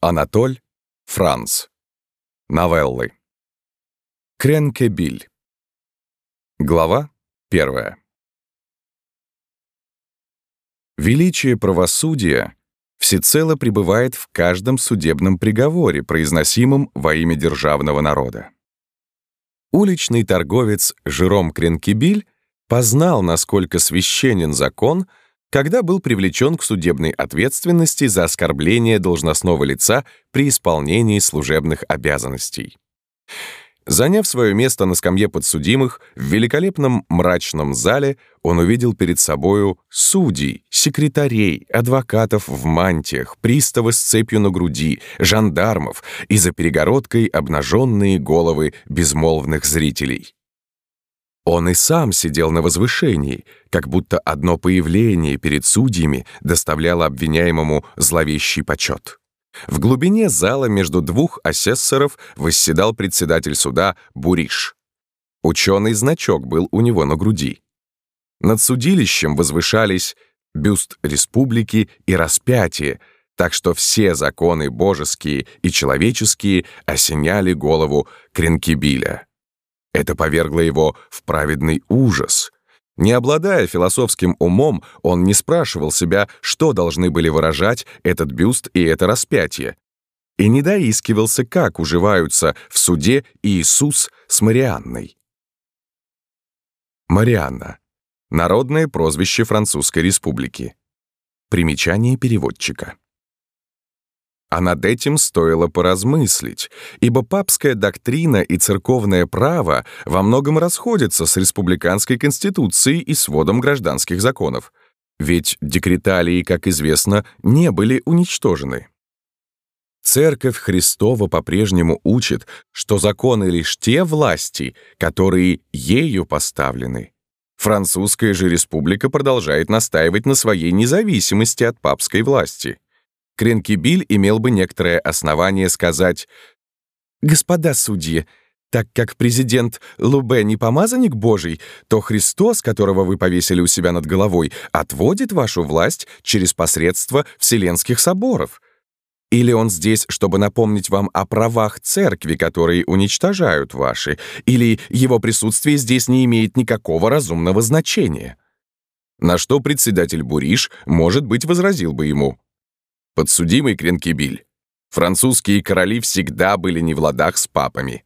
Анатоль Франц. Новеллы. Кренкебиль. Глава первая. Величие правосудия всецело пребывает в каждом судебном приговоре, произносимом во имя державного народа. Уличный торговец Жером Кренкебиль познал, насколько священен закон — когда был привлечен к судебной ответственности за оскорбление должностного лица при исполнении служебных обязанностей. Заняв свое место на скамье подсудимых, в великолепном мрачном зале он увидел перед собою судей, секретарей, адвокатов в мантиях, приставы с цепью на груди, жандармов и за перегородкой обнаженные головы безмолвных зрителей. Он и сам сидел на возвышении, как будто одно появление перед судьями доставляло обвиняемому зловещий почет. В глубине зала между двух асессоров восседал председатель суда Буриш. Ученый значок был у него на груди. Над судилищем возвышались бюст республики и распятие, так что все законы божеские и человеческие осеняли голову Кренкибиля. Это повергло его в праведный ужас. Не обладая философским умом, он не спрашивал себя, что должны были выражать этот бюст и это распятие, и не доискивался, как уживаются в суде Иисус с Марианной. Марианна. Народное прозвище Французской Республики. Примечание переводчика. А над этим стоило поразмыслить, ибо папская доктрина и церковное право во многом расходятся с республиканской конституцией и сводом гражданских законов. Ведь декреталии, как известно, не были уничтожены. Церковь Христова по-прежнему учит, что законы лишь те власти, которые ею поставлены. Французская же республика продолжает настаивать на своей независимости от папской власти. Кренкибиль имел бы некоторое основание сказать «Господа судьи, так как президент Лубе не помазанник Божий, то Христос, которого вы повесили у себя над головой, отводит вашу власть через посредство вселенских соборов. Или он здесь, чтобы напомнить вам о правах церкви, которые уничтожают ваши, или его присутствие здесь не имеет никакого разумного значения?» На что председатель Буриш, может быть, возразил бы ему подсудимый Кренкебиль. Французские короли всегда были не в ладах с папами.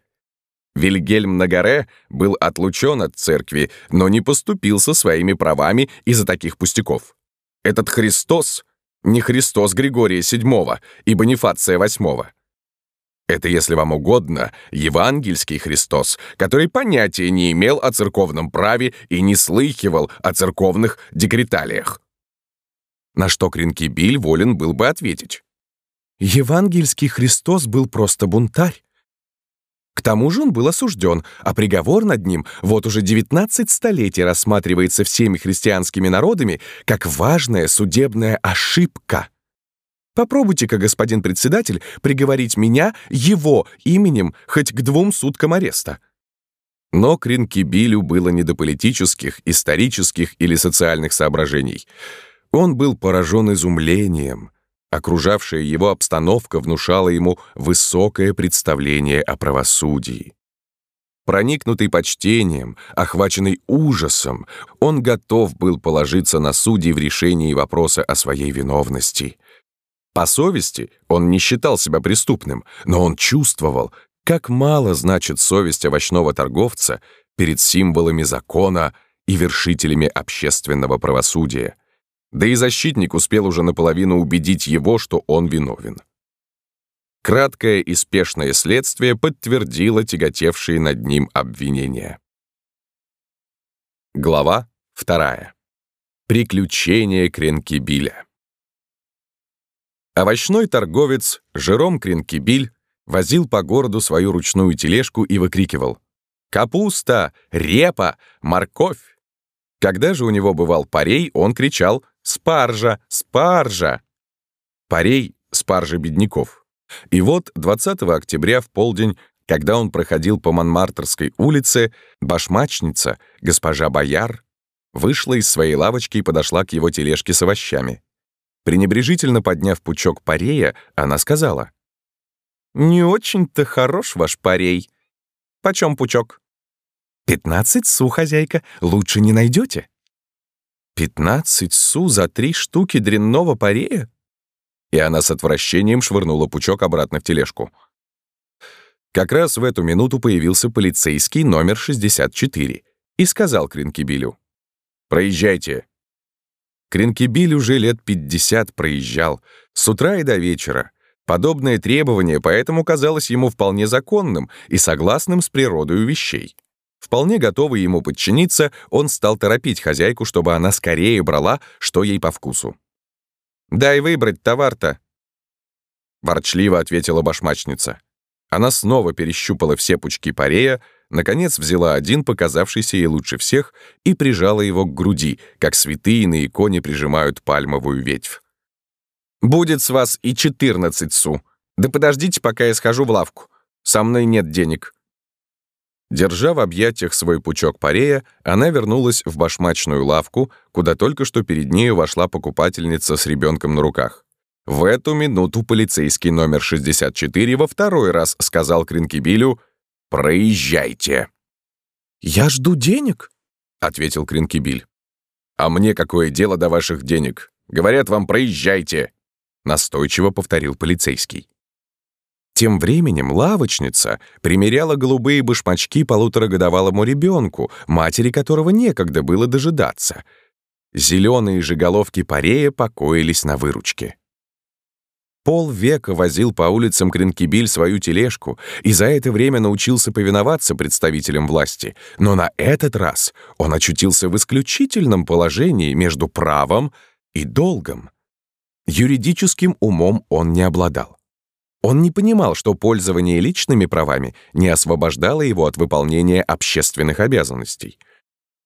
Вильгельм Нагаре был отлучен от церкви, но не поступил со своими правами из-за таких пустяков. Этот Христос не Христос Григория VII и Бонифация VIII. Это, если вам угодно, евангельский Христос, который понятия не имел о церковном праве и не слыхивал о церковных декреталиях. На что Кринкибиль волен был бы ответить. Евангельский Христос был просто бунтарь. К тому же он был осужден, а приговор над ним вот уже 19 столетий рассматривается всеми христианскими народами как важная судебная ошибка. Попробуйте-ка, господин председатель, приговорить меня его именем хоть к двум суткам ареста. Но Кринкибилю было не до политических, исторических или социальных соображений — он был поражен изумлением. Окружавшая его обстановка внушала ему высокое представление о правосудии. Проникнутый почтением, охваченный ужасом, он готов был положиться на судей в решении вопроса о своей виновности. По совести он не считал себя преступным, но он чувствовал, как мало значит совесть овощного торговца перед символами закона и вершителями общественного правосудия. Да и защитник успел уже наполовину убедить его, что он виновен. Краткое и спешное следствие подтвердило тяготевшие над ним обвинения. Глава вторая. Приключения Кренкибиля. Овощной торговец Жером Кренкибиль возил по городу свою ручную тележку и выкрикивал «Капуста! Репа! Морковь!» Когда же у него бывал парей, он кричал Спаржа! Спаржа!» Парей — спаржа бедняков. И вот 20 октября в полдень, когда он проходил по Монмартрской улице, башмачница, госпожа Бояр, вышла из своей лавочки и подошла к его тележке с овощами. Пренебрежительно подняв пучок парея, она сказала, «Не очень-то хорош ваш парей. Почем пучок?» «Пятнадцать су, хозяйка, лучше не найдете». «Пятнадцать су за три штуки дрянного парея?» И она с отвращением швырнула пучок обратно в тележку. Как раз в эту минуту появился полицейский номер 64 и сказал Кринкибилю. «Проезжайте». Кринкибиль уже лет 50 проезжал, с утра и до вечера. Подобное требование поэтому казалось ему вполне законным и согласным с природой вещей. Вполне готовый ему подчиниться, он стал торопить хозяйку, чтобы она скорее брала, что ей по вкусу. «Дай выбрать товар-то!» Ворчливо ответила башмачница. Она снова перещупала все пучки парея, наконец взяла один, показавшийся ей лучше всех, и прижала его к груди, как святые на иконе прижимают пальмовую ветвь. «Будет с вас и четырнадцать су. Да подождите, пока я схожу в лавку. Со мной нет денег». Держа в объятиях свой пучок парея, она вернулась в башмачную лавку, куда только что перед нею вошла покупательница с ребенком на руках. В эту минуту полицейский номер 64 во второй раз сказал Кринкибилю «Проезжайте». «Я жду денег», — ответил Кринкибиль. «А мне какое дело до ваших денег? Говорят вам, проезжайте», — настойчиво повторил полицейский. Тем временем лавочница примеряла голубые башмачки полуторагодовалому ребенку, матери которого некогда было дожидаться. Зеленые же головки парея покоились на выручке. Полвека возил по улицам Кринкибиль свою тележку и за это время научился повиноваться представителям власти, но на этот раз он очутился в исключительном положении между правом и долгом. Юридическим умом он не обладал. Он не понимал, что пользование личными правами не освобождало его от выполнения общественных обязанностей.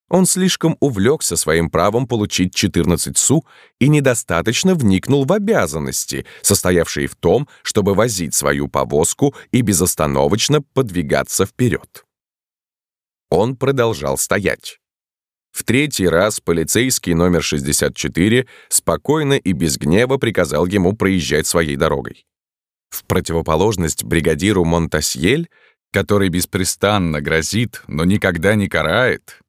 Он слишком увлекся своим правом получить 14 су и недостаточно вникнул в обязанности, состоявшие в том, чтобы возить свою повозку и безостановочно подвигаться вперед. Он продолжал стоять. В третий раз полицейский номер 64 спокойно и без гнева приказал ему проезжать своей дорогой. В противоположность бригадиру Монтасьель, который беспрестанно грозит, но никогда не карает,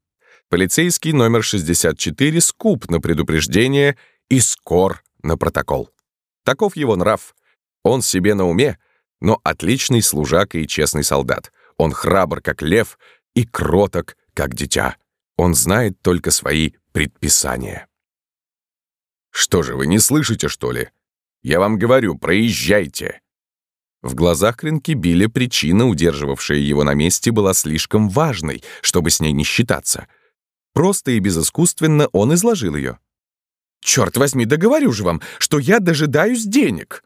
полицейский номер 64 скуп на предупреждение и скор на протокол. Таков его нрав. Он себе на уме, но отличный служака и честный солдат. Он храбр, как лев, и кроток, как дитя. Он знает только свои предписания. «Что же, вы не слышите, что ли? Я вам говорю, проезжайте!» В глазах Кринкибиля причина, удерживавшая его на месте, была слишком важной, чтобы с ней не считаться. Просто и безыскусственно он изложил ее. «Черт возьми, да говорю же вам, что я дожидаюсь денег!»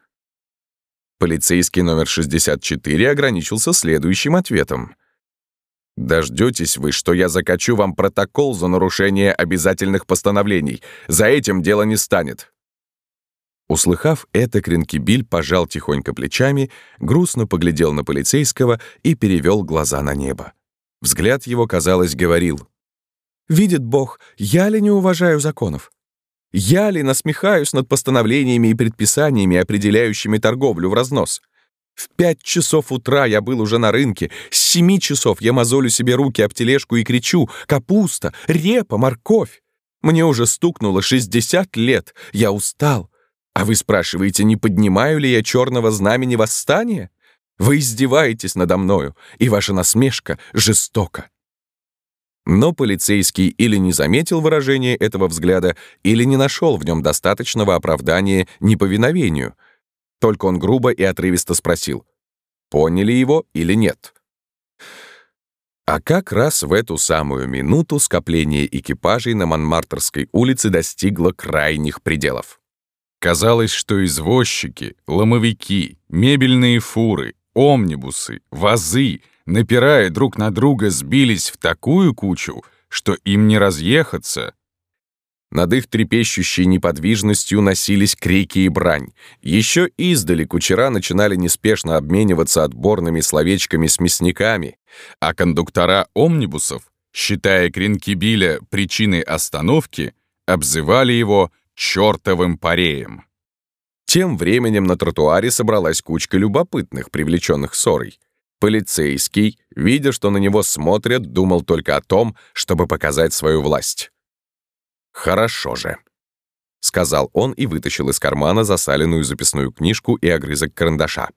Полицейский номер 64 ограничился следующим ответом. «Дождетесь вы, что я закачу вам протокол за нарушение обязательных постановлений. За этим дело не станет. Услыхав это, Кринкибиль пожал тихонько плечами, грустно поглядел на полицейского и перевел глаза на небо. Взгляд его, казалось, говорил. «Видит Бог, я ли не уважаю законов? Я ли насмехаюсь над постановлениями и предписаниями, определяющими торговлю в разнос? В пять часов утра я был уже на рынке, с семи часов я мозолю себе руки об тележку и кричу «Капуста! Репа! Морковь!» Мне уже стукнуло шестьдесят лет, я устал, а вы спрашиваете, не поднимаю ли я черного знамени восстания? Вы издеваетесь надо мною, и ваша насмешка жестока. Но полицейский или не заметил выражения этого взгляда, или не нашел в нем достаточного оправдания неповиновению. Только он грубо и отрывисто спросил, поняли его или нет. А как раз в эту самую минуту скопление экипажей на Монмартерской улице достигло крайних пределов. Казалось, что извозчики, ломовики, мебельные фуры, омнибусы, вазы, напирая друг на друга, сбились в такую кучу, что им не разъехаться. Над их трепещущей неподвижностью носились крики и брань. Еще издали кучера начинали неспешно обмениваться отборными словечками с мясниками, а кондуктора омнибусов, считая Кринкибиля причиной остановки, обзывали его чертовым пареем. Тем временем на тротуаре собралась кучка любопытных, привлеченных ссорой. Полицейский, видя, что на него смотрят, думал только о том, чтобы показать свою власть. «Хорошо же», — сказал он и вытащил из кармана засаленную записную книжку и огрызок карандаша.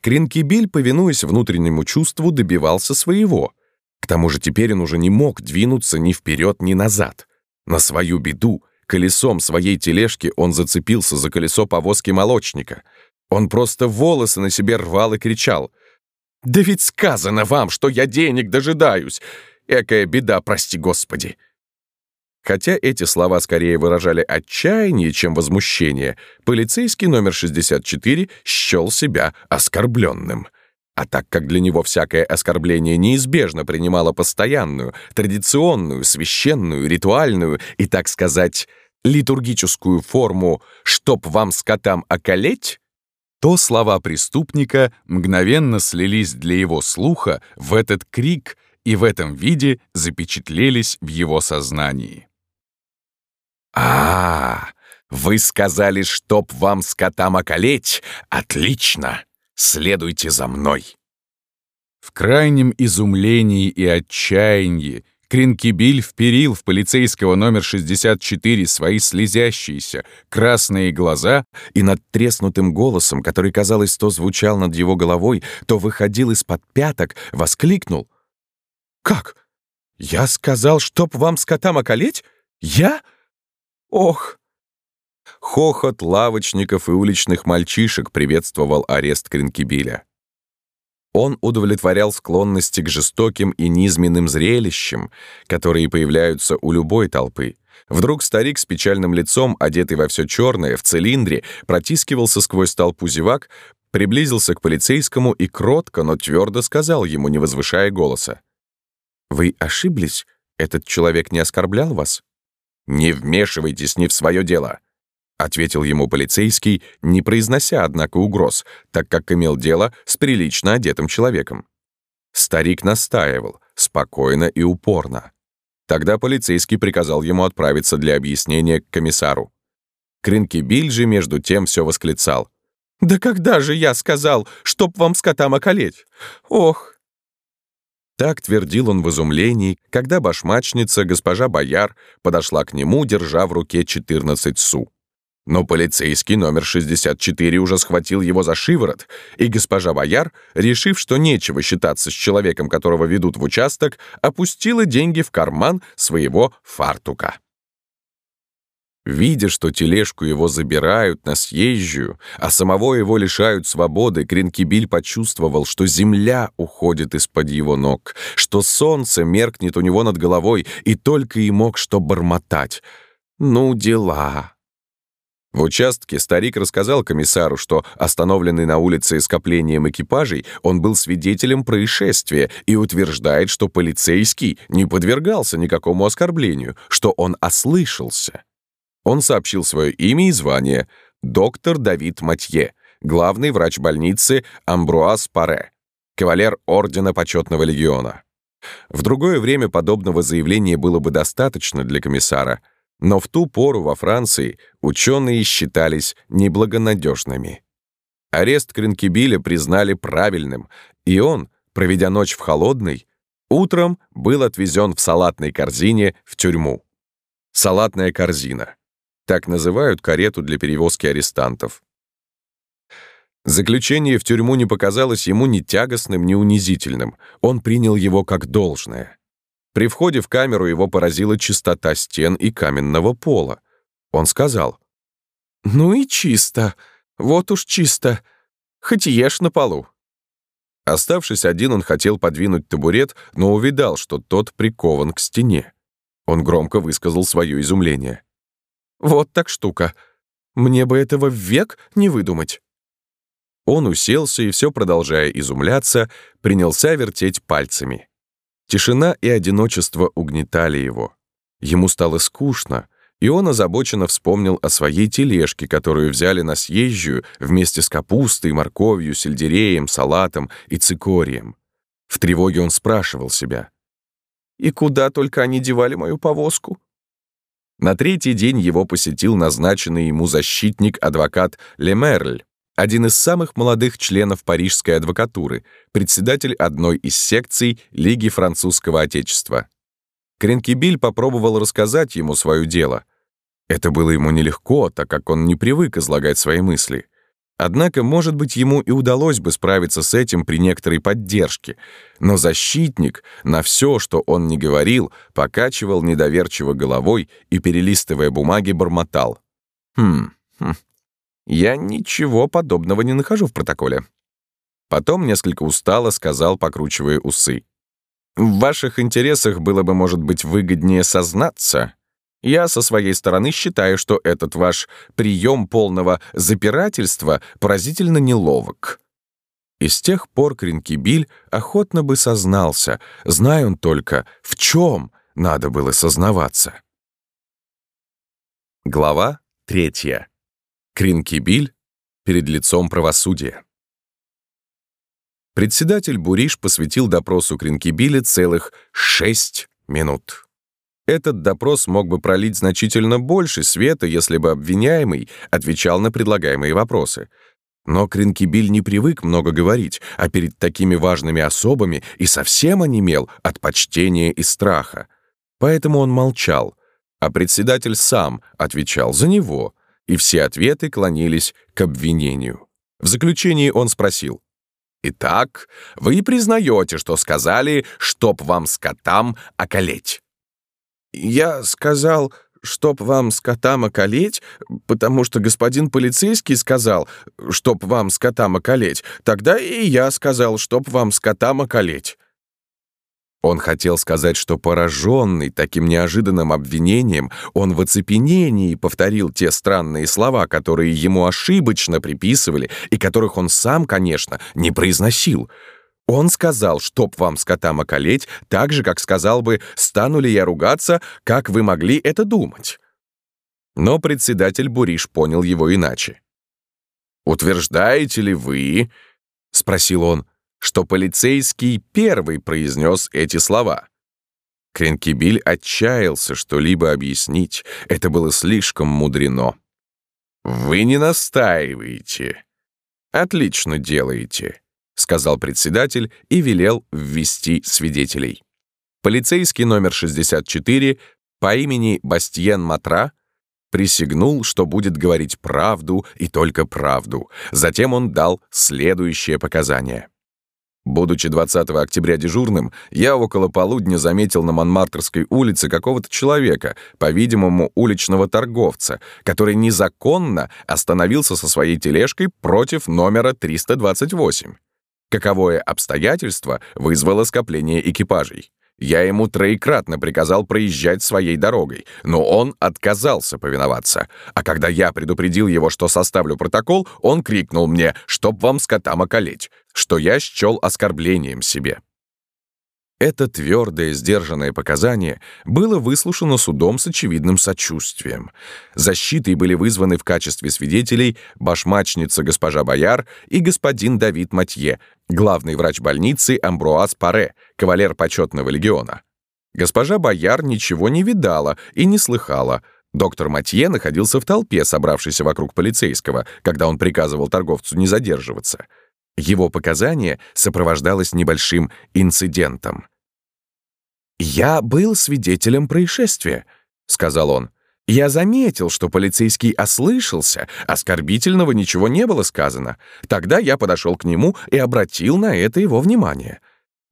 Кринкибиль, повинуясь внутреннему чувству, добивался своего. К тому же теперь он уже не мог двинуться ни вперед, ни назад. На свою беду Колесом своей тележки он зацепился за колесо повозки молочника. Он просто волосы на себе рвал и кричал. «Да ведь сказано вам, что я денег дожидаюсь! Экая беда, прости господи!» Хотя эти слова скорее выражали отчаяние, чем возмущение, полицейский номер 64 счел себя оскорбленным. А так как для него всякое оскорбление неизбежно принимало постоянную, традиционную, священную, ритуальную и, так сказать, литургическую форму «чтоб вам скотам околеть», то слова преступника мгновенно слились для его слуха в этот крик и в этом виде запечатлелись в его сознании. «А, вы сказали, чтоб вам скотам околеть? Отлично! Следуйте за мной!» В крайнем изумлении и отчаянии Кринкибиль вперил в полицейского номер 64 свои слезящиеся, красные глаза и над треснутым голосом, который, казалось, то звучал над его головой, то выходил из-под пяток, воскликнул. «Как? Я сказал, чтоб вам скотам околеть? Я? Ох!» Хохот лавочников и уличных мальчишек приветствовал арест Кринкибиля. Он удовлетворял склонности к жестоким и низменным зрелищам, которые появляются у любой толпы. Вдруг старик с печальным лицом, одетый во все черное, в цилиндре, протискивался сквозь толпу зевак, приблизился к полицейскому и кротко, но твердо сказал ему, не возвышая голоса. «Вы ошиблись? Этот человек не оскорблял вас?» «Не вмешивайтесь не в свое дело. — ответил ему полицейский, не произнося, однако, угроз, так как имел дело с прилично одетым человеком. Старик настаивал, спокойно и упорно. Тогда полицейский приказал ему отправиться для объяснения к комиссару. Кринкибиль же между тем все восклицал. «Да когда же я сказал, чтоб вам скотам околеть? Ох!» Так твердил он в изумлении, когда башмачница, госпожа Бояр, подошла к нему, держа в руке 14 су. Но полицейский номер 64 уже схватил его за шиворот, и госпожа Бояр, решив, что нечего считаться с человеком, которого ведут в участок, опустила деньги в карман своего фартука. Видя, что тележку его забирают на съезжую, а самого его лишают свободы, Кринкибиль почувствовал, что земля уходит из-под его ног, что солнце меркнет у него над головой, и только и мог что бормотать. «Ну, дела!» В участке старик рассказал комиссару, что, остановленный на улице скоплением экипажей, он был свидетелем происшествия и утверждает, что полицейский не подвергался никакому оскорблению, что он ослышался. Он сообщил свое имя и звание — доктор Давид Матье, главный врач больницы Амбруаз Паре, кавалер Ордена Почетного Легиона. В другое время подобного заявления было бы достаточно для комиссара — но в ту пору во Франции ученые считались неблагонадежными. Арест Кринкибиля признали правильным, и он, проведя ночь в холодной, утром был отвезен в салатной корзине в тюрьму. Салатная корзина. Так называют карету для перевозки арестантов. Заключение в тюрьму не показалось ему ни тягостным, ни унизительным. Он принял его как должное. При входе в камеру его поразила чистота стен и каменного пола. Он сказал, «Ну и чисто, вот уж чисто, хоть ешь на полу». Оставшись один, он хотел подвинуть табурет, но увидал, что тот прикован к стене. Он громко высказал свое изумление. «Вот так штука. Мне бы этого век не выдумать». Он уселся и, все продолжая изумляться, принялся вертеть пальцами. Тишина и одиночество угнетали его. Ему стало скучно, и он озабоченно вспомнил о своей тележке, которую взяли на съезжую вместе с капустой, морковью, сельдереем, салатом и цикорием. В тревоге он спрашивал себя. «И куда только они девали мою повозку?» На третий день его посетил назначенный ему защитник-адвокат Лемерль, один из самых молодых членов парижской адвокатуры, председатель одной из секций Лиги французского отечества. Кренкибиль попробовал рассказать ему свое дело. Это было ему нелегко, так как он не привык излагать свои мысли. Однако, может быть, ему и удалось бы справиться с этим при некоторой поддержке. Но защитник на все, что он не говорил, покачивал недоверчиво головой и, перелистывая бумаги, бормотал. «Хм, хм, я ничего подобного не нахожу в протоколе». Потом несколько устало сказал, покручивая усы. «В ваших интересах было бы, может быть, выгоднее сознаться, я со своей стороны считаю, что этот ваш прием полного запирательства поразительно неловок. И с тех пор Кринкибиль охотно бы сознался, зная он только, в чем надо было сознаваться. Глава третья. Кринкибиль перед лицом правосудия. Председатель Буриш посвятил допросу Кринкибиля целых шесть минут. Этот допрос мог бы пролить значительно больше света, если бы обвиняемый отвечал на предлагаемые вопросы. Но Кринкибиль не привык много говорить, а перед такими важными особами и совсем онемел от почтения и страха. Поэтому он молчал, а председатель сам отвечал за него, и все ответы клонились к обвинению. В заключении он спросил, «Итак, вы признаете, что сказали, чтоб вам скотам околеть?» Я сказал, чтоб вам скотам околеть, потому что господин полицейский сказал, чтоб вам скотам околеть. Тогда и я сказал, чтоб вам скотам околеть». Он хотел сказать, что пораженный таким неожиданным обвинением, он в оцепенении повторил те странные слова, которые ему ошибочно приписывали и которых он сам, конечно, не произносил — он сказал, чтоб вам скотам околеть, так же, как сказал бы, стану ли я ругаться, как вы могли это думать. Но председатель Буриш понял его иначе. «Утверждаете ли вы, — спросил он, — что полицейский первый произнес эти слова?» Кренкибиль отчаялся что-либо объяснить. Это было слишком мудрено. «Вы не настаиваете. Отлично делаете. — сказал председатель и велел ввести свидетелей. Полицейский номер 64 по имени Бастиен Матра присягнул, что будет говорить правду и только правду. Затем он дал следующее показание. Будучи 20 октября дежурным, я около полудня заметил на Монмартрской улице какого-то человека, по-видимому, уличного торговца, который незаконно остановился со своей тележкой против номера 328. Каковое обстоятельство вызвало скопление экипажей. Я ему троекратно приказал проезжать своей дорогой, но он отказался повиноваться. А когда я предупредил его, что составлю протокол, он крикнул мне, чтоб вам скотам околеть, что я счел оскорблением себе. Это твердое, сдержанное показание было выслушано судом с очевидным сочувствием. Защитой были вызваны в качестве свидетелей башмачница госпожа Бояр и господин Давид Матье, главный врач больницы Амбруаз Паре, кавалер почетного легиона. Госпожа Бояр ничего не видала и не слыхала. Доктор Матье находился в толпе, собравшейся вокруг полицейского, когда он приказывал торговцу не задерживаться — его показание сопровождалось небольшим инцидентом. «Я был свидетелем происшествия», — сказал он. «Я заметил, что полицейский ослышался, оскорбительного ничего не было сказано. Тогда я подошел к нему и обратил на это его внимание.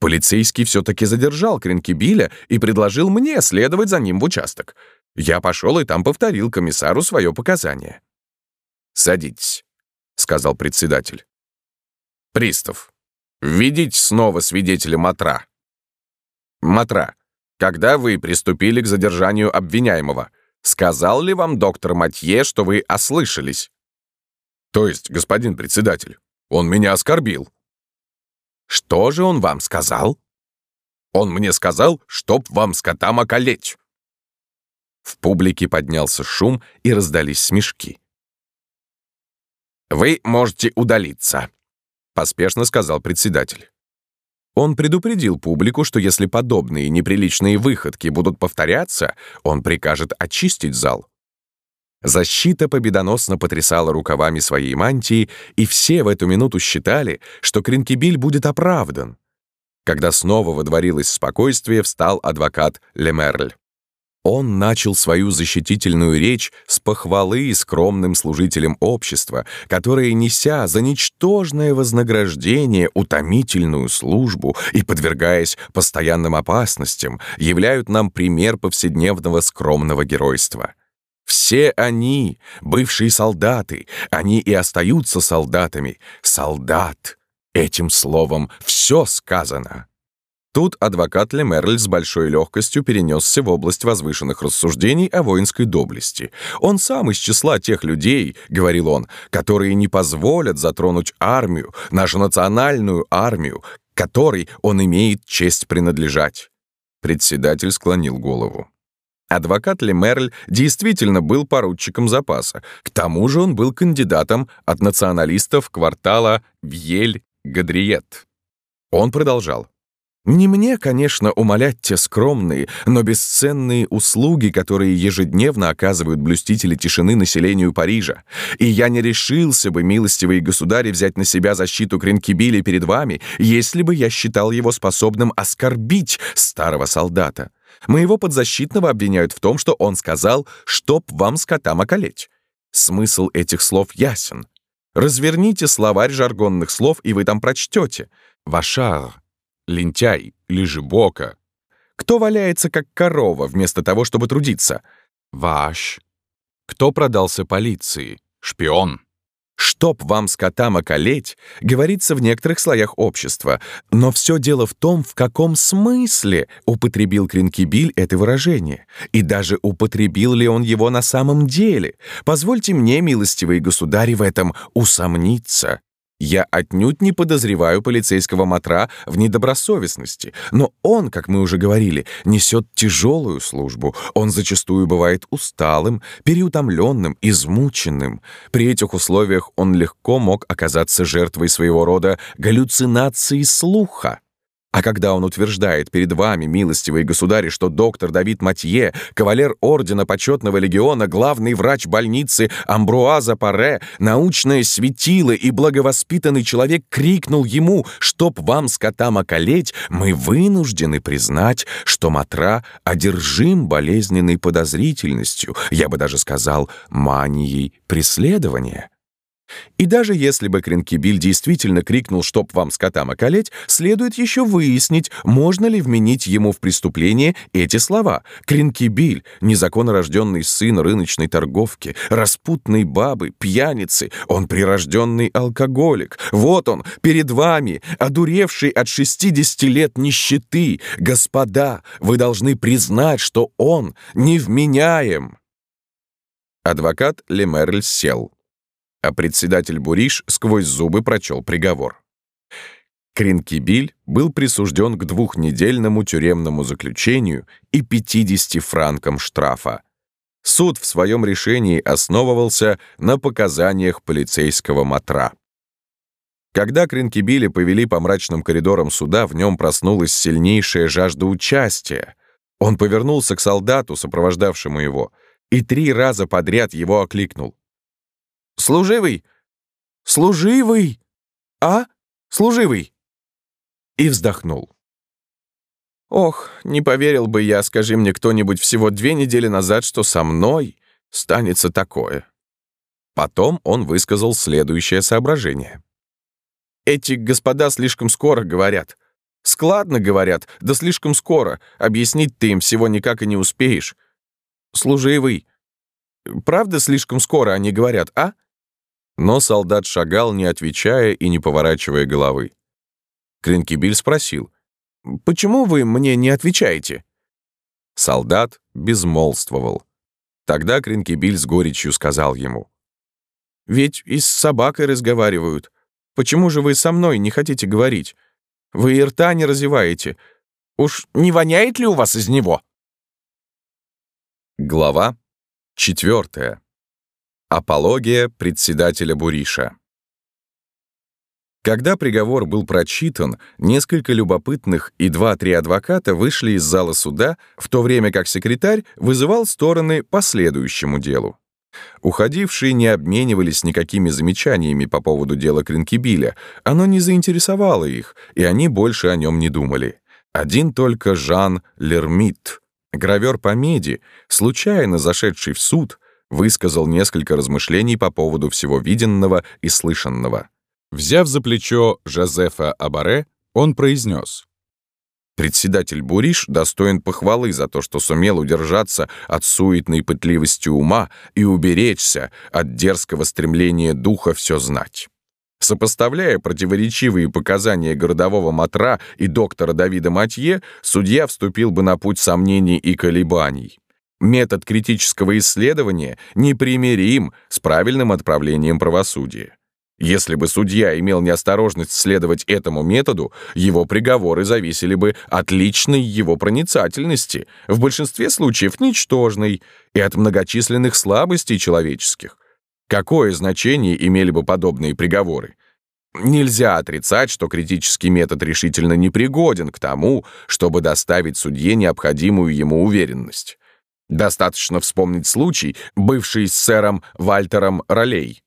Полицейский все-таки задержал Кренкибиля и предложил мне следовать за ним в участок. Я пошел и там повторил комиссару свое показание». «Садитесь», — сказал председатель. Пристав, введите снова свидетеля Матра. Матра, когда вы приступили к задержанию обвиняемого, сказал ли вам доктор Матье, что вы ослышались? То есть, господин председатель, он меня оскорбил. Что же он вам сказал? Он мне сказал, чтоб вам скотам околеть. В публике поднялся шум и раздались смешки. «Вы можете удалиться», — поспешно сказал председатель. Он предупредил публику, что если подобные неприличные выходки будут повторяться, он прикажет очистить зал. Защита победоносно потрясала рукавами своей мантии, и все в эту минуту считали, что Кринкибиль будет оправдан. Когда снова водворилось спокойствие, встал адвокат Лемерль. Он начал свою защитительную речь с похвалы скромным служителям общества, которые, неся за ничтожное вознаграждение утомительную службу и подвергаясь постоянным опасностям, являют нам пример повседневного скромного геройства. Все они, бывшие солдаты, они и остаются солдатами. Солдат. Этим словом все сказано. Тут адвокат Лемерль с большой легкостью перенесся в область возвышенных рассуждений о воинской доблести. Он сам из числа тех людей, говорил он, которые не позволят затронуть армию, нашу национальную армию, которой он имеет честь принадлежать. Председатель склонил голову. Адвокат Лемерль действительно был поручиком запаса. К тому же он был кандидатом от националистов квартала Вьель-Гадриет. Он продолжал. Не мне, конечно, умолять те скромные, но бесценные услуги, которые ежедневно оказывают блюстители тишины населению Парижа. И я не решился бы, милостивые государи, взять на себя защиту Кренкибили перед вами, если бы я считал его способным оскорбить старого солдата. Моего подзащитного обвиняют в том, что он сказал «чтоб вам скотам околеть». Смысл этих слов ясен. Разверните словарь жаргонных слов, и вы там прочтете. Вашар лентяй, лежебока. Кто валяется как корова вместо того, чтобы трудиться? Ваш. Кто продался полиции? Шпион. «Чтоб вам скотам околеть», говорится в некоторых слоях общества, но все дело в том, в каком смысле употребил Кринкибиль это выражение, и даже употребил ли он его на самом деле. Позвольте мне, милостивые государи, в этом усомниться. Я отнюдь не подозреваю полицейского матра в недобросовестности, но он, как мы уже говорили, несет тяжелую службу. Он зачастую бывает усталым, переутомленным, измученным. При этих условиях он легко мог оказаться жертвой своего рода галлюцинации слуха. А когда он утверждает перед вами, милостивые государи, что доктор Давид Матье, кавалер ордена почетного легиона, главный врач больницы Амбруаза Паре, научное светило и благовоспитанный человек крикнул ему, чтоб вам скотам околеть, мы вынуждены признать, что Матра одержим болезненной подозрительностью, я бы даже сказал, манией преследования. И даже если бы Кренкибиль действительно крикнул «чтоб вам скотам околеть», следует еще выяснить, можно ли вменить ему в преступление эти слова. Кренкибиль, незаконно рожденный сын рыночной торговки, распутной бабы, пьяницы, он прирожденный алкоголик. Вот он, перед вами, одуревший от 60 лет нищеты. Господа, вы должны признать, что он невменяем. Адвокат Лемерль сел а председатель Буриш сквозь зубы прочел приговор. Кринкибиль был присужден к двухнедельному тюремному заключению и 50 франкам штрафа. Суд в своем решении основывался на показаниях полицейского матра. Когда Кринкибиля повели по мрачным коридорам суда, в нем проснулась сильнейшая жажда участия. Он повернулся к солдату, сопровождавшему его, и три раза подряд его окликнул. Служивый! Служивый! А? Служивый!» И вздохнул. «Ох, не поверил бы я, скажи мне кто-нибудь всего две недели назад, что со мной станется такое». Потом он высказал следующее соображение. «Эти господа слишком скоро говорят. Складно говорят, да слишком скоро. Объяснить ты им всего никак и не успеешь. Служивый. Правда, слишком скоро они говорят, а?» Но солдат шагал, не отвечая и не поворачивая головы. Кринкибиль спросил, «Почему вы мне не отвечаете?» Солдат безмолвствовал. Тогда Кринкибиль с горечью сказал ему, «Ведь и с собакой разговаривают. Почему же вы со мной не хотите говорить? Вы и рта не разеваете. Уж не воняет ли у вас из него?» Глава четвертая. Апология председателя Буриша. Когда приговор был прочитан, несколько любопытных и два-три адвоката вышли из зала суда, в то время как секретарь вызывал стороны по следующему делу. Уходившие не обменивались никакими замечаниями по поводу дела Кринкибиля, оно не заинтересовало их, и они больше о нем не думали. Один только Жан Лермит, гравер по меди, случайно зашедший в суд, высказал несколько размышлений по поводу всего виденного и слышанного. Взяв за плечо Жозефа Абаре, он произнес. Председатель Буриш достоин похвалы за то, что сумел удержаться от суетной пытливости ума и уберечься от дерзкого стремления духа все знать. Сопоставляя противоречивые показания городового Матра и доктора Давида Матье, судья вступил бы на путь сомнений и колебаний. Метод критического исследования непримирим с правильным отправлением правосудия. Если бы судья имел неосторожность следовать этому методу, его приговоры зависели бы от личной его проницательности, в большинстве случаев ничтожной, и от многочисленных слабостей человеческих. Какое значение имели бы подобные приговоры? Нельзя отрицать, что критический метод решительно непригоден к тому, чтобы доставить судье необходимую ему уверенность. Достаточно вспомнить случай, бывший с сэром Вальтером Ролей.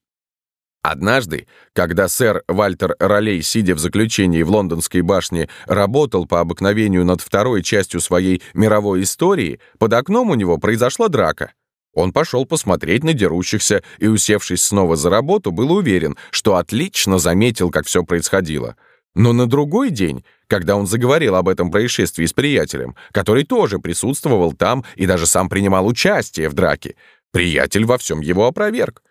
Однажды, когда сэр Вальтер Ролей, сидя в заключении в лондонской башне, работал по обыкновению над второй частью своей мировой истории, под окном у него произошла драка. Он пошел посмотреть на дерущихся и, усевшись снова за работу, был уверен, что отлично заметил, как все происходило. Но на другой день, когда он заговорил об этом происшествии с приятелем, который тоже присутствовал там и даже сам принимал участие в драке, приятель во всем его опроверг.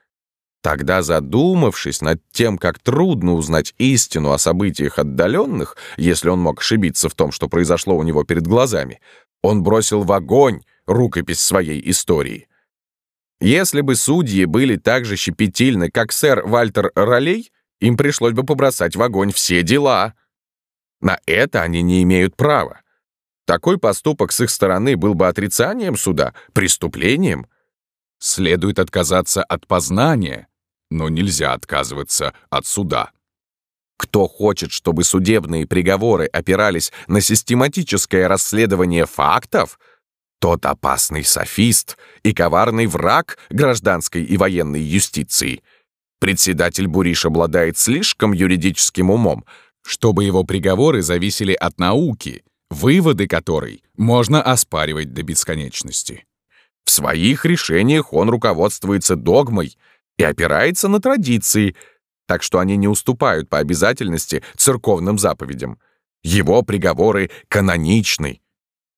Тогда, задумавшись над тем, как трудно узнать истину о событиях отдаленных, если он мог ошибиться в том, что произошло у него перед глазами, он бросил в огонь рукопись своей истории. Если бы судьи были так же щепетильны, как сэр Вальтер Ролей, им пришлось бы побросать в огонь все дела. На это они не имеют права. Такой поступок с их стороны был бы отрицанием суда, преступлением. Следует отказаться от познания, но нельзя отказываться от суда. Кто хочет, чтобы судебные приговоры опирались на систематическое расследование фактов, тот опасный софист и коварный враг гражданской и военной юстиции. Председатель Буриш обладает слишком юридическим умом, чтобы его приговоры зависели от науки, выводы которой можно оспаривать до бесконечности. В своих решениях он руководствуется догмой — и опирается на традиции, так что они не уступают по обязательности церковным заповедям. Его приговоры каноничны.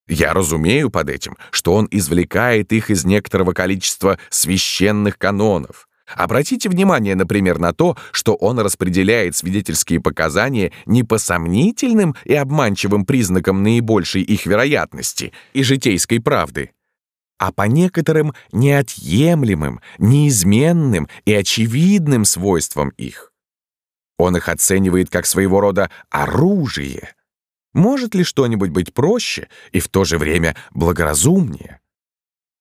Я разумею под этим, что он извлекает их из некоторого количества священных канонов. Обратите внимание, например, на то, что он распределяет свидетельские показания не по сомнительным и обманчивым признакам наибольшей их вероятности и житейской правды, а по некоторым неотъемлемым, неизменным и очевидным свойствам их. Он их оценивает как своего рода оружие. Может ли что-нибудь быть проще и в то же время благоразумнее?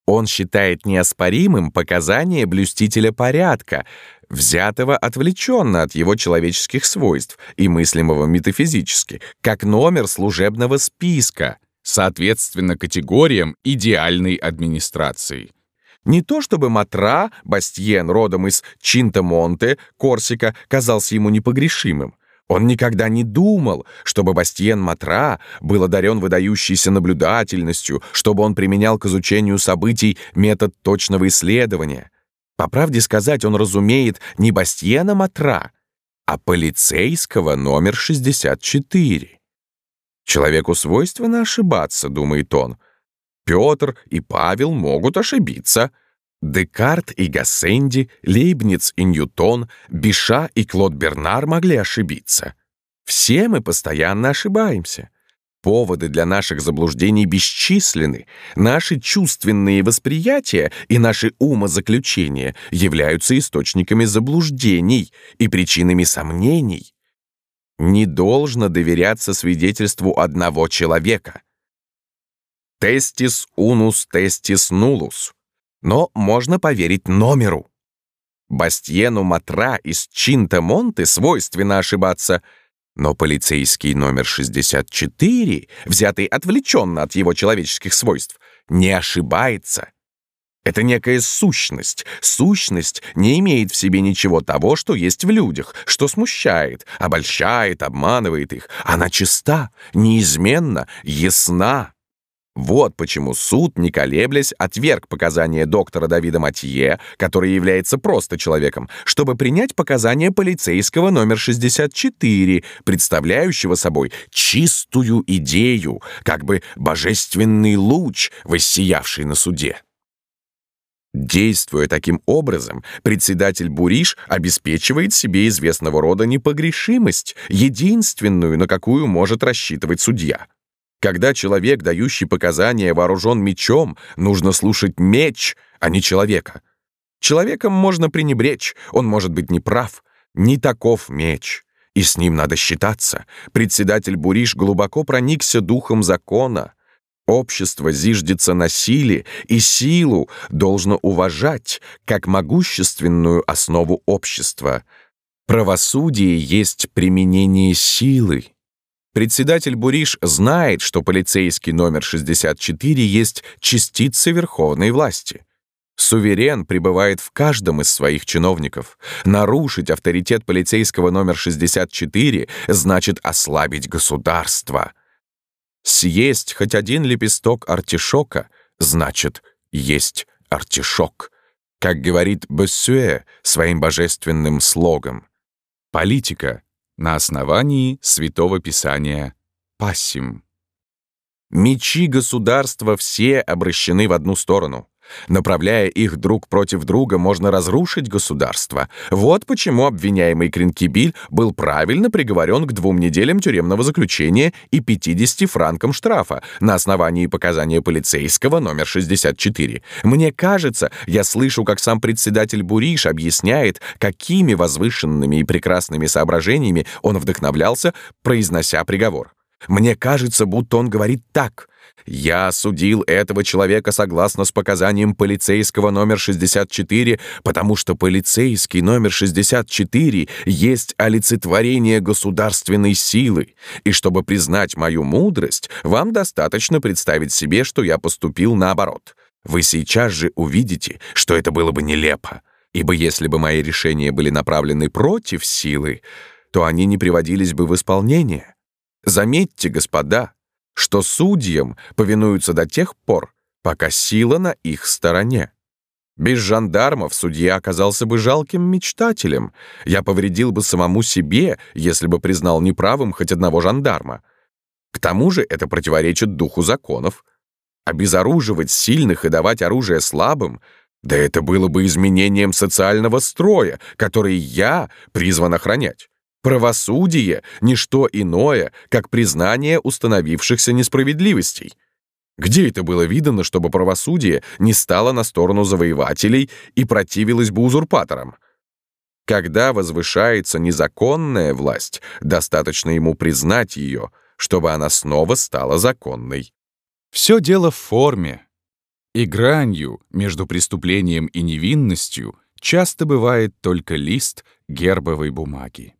Он считает неоспоримым показания блюстителя порядка, взятого отвлеченно от его человеческих свойств и мыслимого метафизически, как номер служебного списка — соответственно категориям идеальной администрации. Не то чтобы Матра, Бастьен, родом из Чинтамонте, Корсика, казался ему непогрешимым. Он никогда не думал, чтобы Бастьен Матра был одарен выдающейся наблюдательностью, чтобы он применял к изучению событий метод точного исследования. По правде сказать, он разумеет не Бастьена Матра, а полицейского номер 64. Человеку свойственно ошибаться, думает он. Петр и Павел могут ошибиться. Декарт и Гассенди, Лейбниц и Ньютон, Биша и Клод Бернар могли ошибиться. Все мы постоянно ошибаемся. Поводы для наших заблуждений бесчисленны. Наши чувственные восприятия и наши умозаключения являются источниками заблуждений и причинами сомнений не должно доверяться свидетельству одного человека. Тестис унус тестис нулус. Но можно поверить номеру. Бастьену Матра из Чинта-Монте свойственно ошибаться. Но полицейский номер 64, взятый отвлеченно от его человеческих свойств, не ошибается. Это некая сущность. Сущность не имеет в себе ничего того, что есть в людях, что смущает, обольщает, обманывает их. Она чиста, неизменна, ясна. Вот почему суд, не колеблясь, отверг показания доктора Давида Матье, который является просто человеком, чтобы принять показания полицейского номер 64, представляющего собой чистую идею, как бы божественный луч, воссиявший на суде. Действуя таким образом, председатель Буриш обеспечивает себе известного рода непогрешимость, единственную, на какую может рассчитывать судья. Когда человек, дающий показания, вооружен мечом, нужно слушать меч, а не человека. Человеком можно пренебречь, он может быть неправ. Не таков меч. И с ним надо считаться. Председатель Буриш глубоко проникся духом закона. Общество зиждется на силе, и силу должно уважать как могущественную основу общества. Правосудие есть применение силы. Председатель Буриш знает, что полицейский номер 64 есть частица верховной власти. Суверен пребывает в каждом из своих чиновников. Нарушить авторитет полицейского номер 64 значит ослабить государство. Съесть хоть один лепесток артишока значит есть артишок. Как говорит Бессюэ своим божественным слогом. Политика на основании Святого Писания «Пассим». Мечи государства все обращены в одну сторону. Направляя их друг против друга, можно разрушить государство. Вот почему обвиняемый Кринкибиль был правильно приговорен к двум неделям тюремного заключения и 50 франкам штрафа на основании показания полицейского номер 64. Мне кажется, я слышу, как сам председатель Буриш объясняет, какими возвышенными и прекрасными соображениями он вдохновлялся, произнося приговор. Мне кажется, будто он говорит так — я осудил этого человека согласно с показанием полицейского номер 64, потому что полицейский номер 64 есть олицетворение государственной силы, и чтобы признать мою мудрость, вам достаточно представить себе, что я поступил наоборот. Вы сейчас же увидите, что это было бы нелепо, ибо если бы мои решения были направлены против силы, то они не приводились бы в исполнение. Заметьте, господа, что судьям повинуются до тех пор, пока сила на их стороне. Без жандармов судья оказался бы жалким мечтателем. Я повредил бы самому себе, если бы признал неправым хоть одного жандарма. К тому же это противоречит духу законов. Обезоруживать сильных и давать оружие слабым — да это было бы изменением социального строя, который я призван охранять. Правосудие — ничто иное, как признание установившихся несправедливостей. Где это было видано, чтобы правосудие не стало на сторону завоевателей и противилось бы узурпаторам? Когда возвышается незаконная власть, достаточно ему признать ее, чтобы она снова стала законной. Все дело в форме. И гранью между преступлением и невинностью часто бывает только лист гербовой бумаги.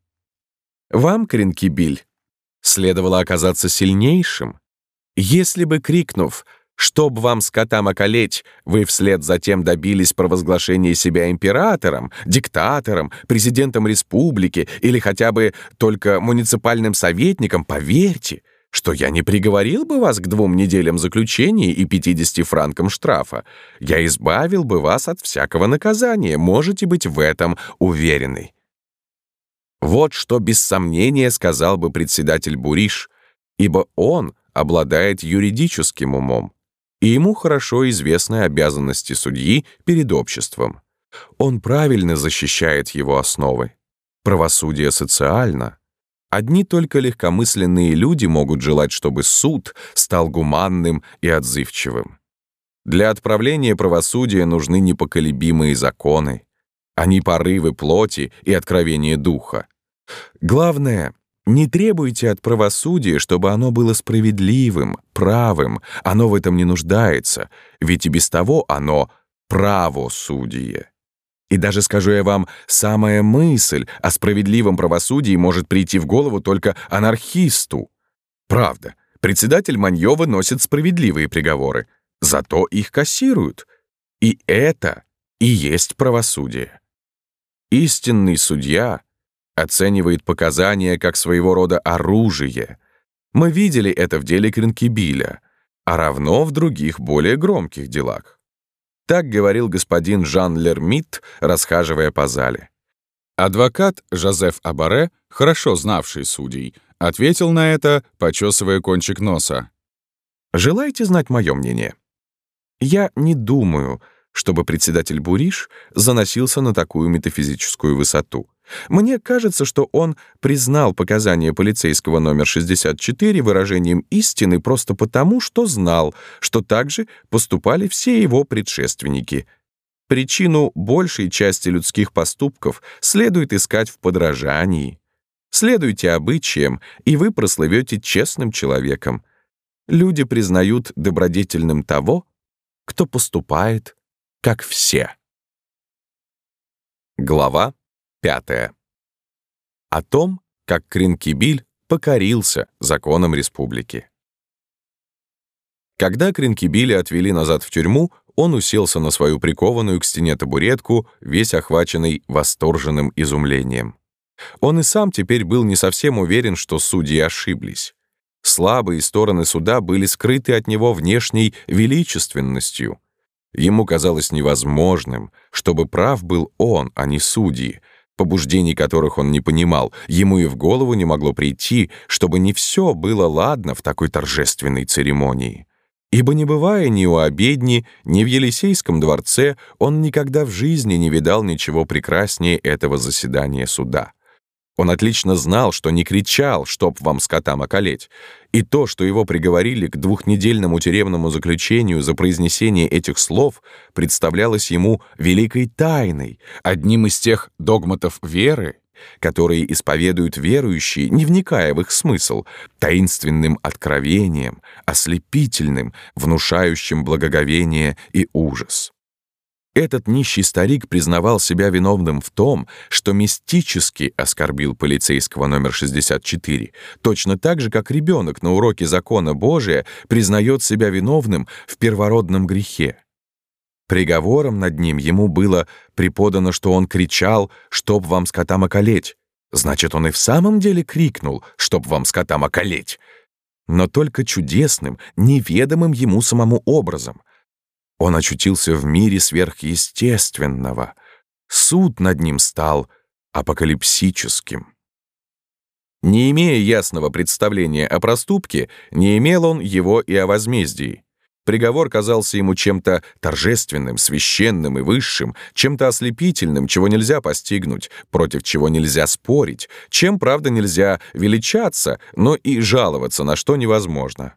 Вам, Кринкибиль, следовало оказаться сильнейшим. Если бы, крикнув «Чтоб вам скотам околеть», вы вслед затем добились провозглашения себя императором, диктатором, президентом республики или хотя бы только муниципальным советником, поверьте, что я не приговорил бы вас к двум неделям заключения и 50 франкам штрафа. Я избавил бы вас от всякого наказания, можете быть в этом уверены. Вот что без сомнения сказал бы председатель Буриш, ибо он обладает юридическим умом, и ему хорошо известны обязанности судьи перед обществом. Он правильно защищает его основы. Правосудие социально. Одни только легкомысленные люди могут желать, чтобы суд стал гуманным и отзывчивым. Для отправления правосудия нужны непоколебимые законы а не порывы плоти и откровение духа. Главное, не требуйте от правосудия, чтобы оно было справедливым, правым, оно в этом не нуждается, ведь и без того оно правосудие. И даже, скажу я вам, самая мысль о справедливом правосудии может прийти в голову только анархисту. Правда, председатель Маньёва носит справедливые приговоры, зато их кассируют. И это и есть правосудие. Истинный судья оценивает показания как своего рода оружие. Мы видели это в деле Кренкибиля, а равно в других более громких делах. Так говорил господин Жан Лермит, расхаживая по зале. Адвокат Жозеф Абаре, хорошо знавший судей, ответил на это, почесывая кончик носа. «Желаете знать мое мнение? Я не думаю, чтобы председатель Буриш заносился на такую метафизическую высоту. Мне кажется, что он признал показания полицейского номер 64 выражением истины просто потому, что знал, что так же поступали все его предшественники. Причину большей части людских поступков следует искать в подражании. Следуйте обычаям, и вы прослывете честным человеком. Люди признают добродетельным того, кто поступает как все. Глава пятая. О том, как Кринкибиль покорился законам республики. Когда Кринкибиля отвели назад в тюрьму, он уселся на свою прикованную к стене табуретку, весь охваченный восторженным изумлением. Он и сам теперь был не совсем уверен, что судьи ошиблись. Слабые стороны суда были скрыты от него внешней величественностью — Ему казалось невозможным, чтобы прав был он, а не судьи, побуждений которых он не понимал. Ему и в голову не могло прийти, чтобы не все было ладно в такой торжественной церемонии. Ибо не бывая ни у обедни, ни в Елисейском дворце, он никогда в жизни не видал ничего прекраснее этого заседания суда. Он отлично знал, что не кричал, чтоб вам скотам околеть. И то, что его приговорили к двухнедельному тюремному заключению за произнесение этих слов, представлялось ему великой тайной, одним из тех догматов веры, которые исповедуют верующие, не вникая в их смысл, таинственным откровением, ослепительным, внушающим благоговение и ужас. Этот нищий старик признавал себя виновным в том, что мистически оскорбил полицейского номер 64, точно так же, как ребенок на уроке закона Божия признает себя виновным в первородном грехе. Приговором над ним ему было преподано, что он кричал «Чтоб вам скотам околеть!» Значит, он и в самом деле крикнул «Чтоб вам скотам околеть!» Но только чудесным, неведомым ему самому образом — он очутился в мире сверхъестественного. Суд над ним стал апокалипсическим. Не имея ясного представления о проступке, не имел он его и о возмездии. Приговор казался ему чем-то торжественным, священным и высшим, чем-то ослепительным, чего нельзя постигнуть, против чего нельзя спорить, чем, правда, нельзя величаться, но и жаловаться на что невозможно.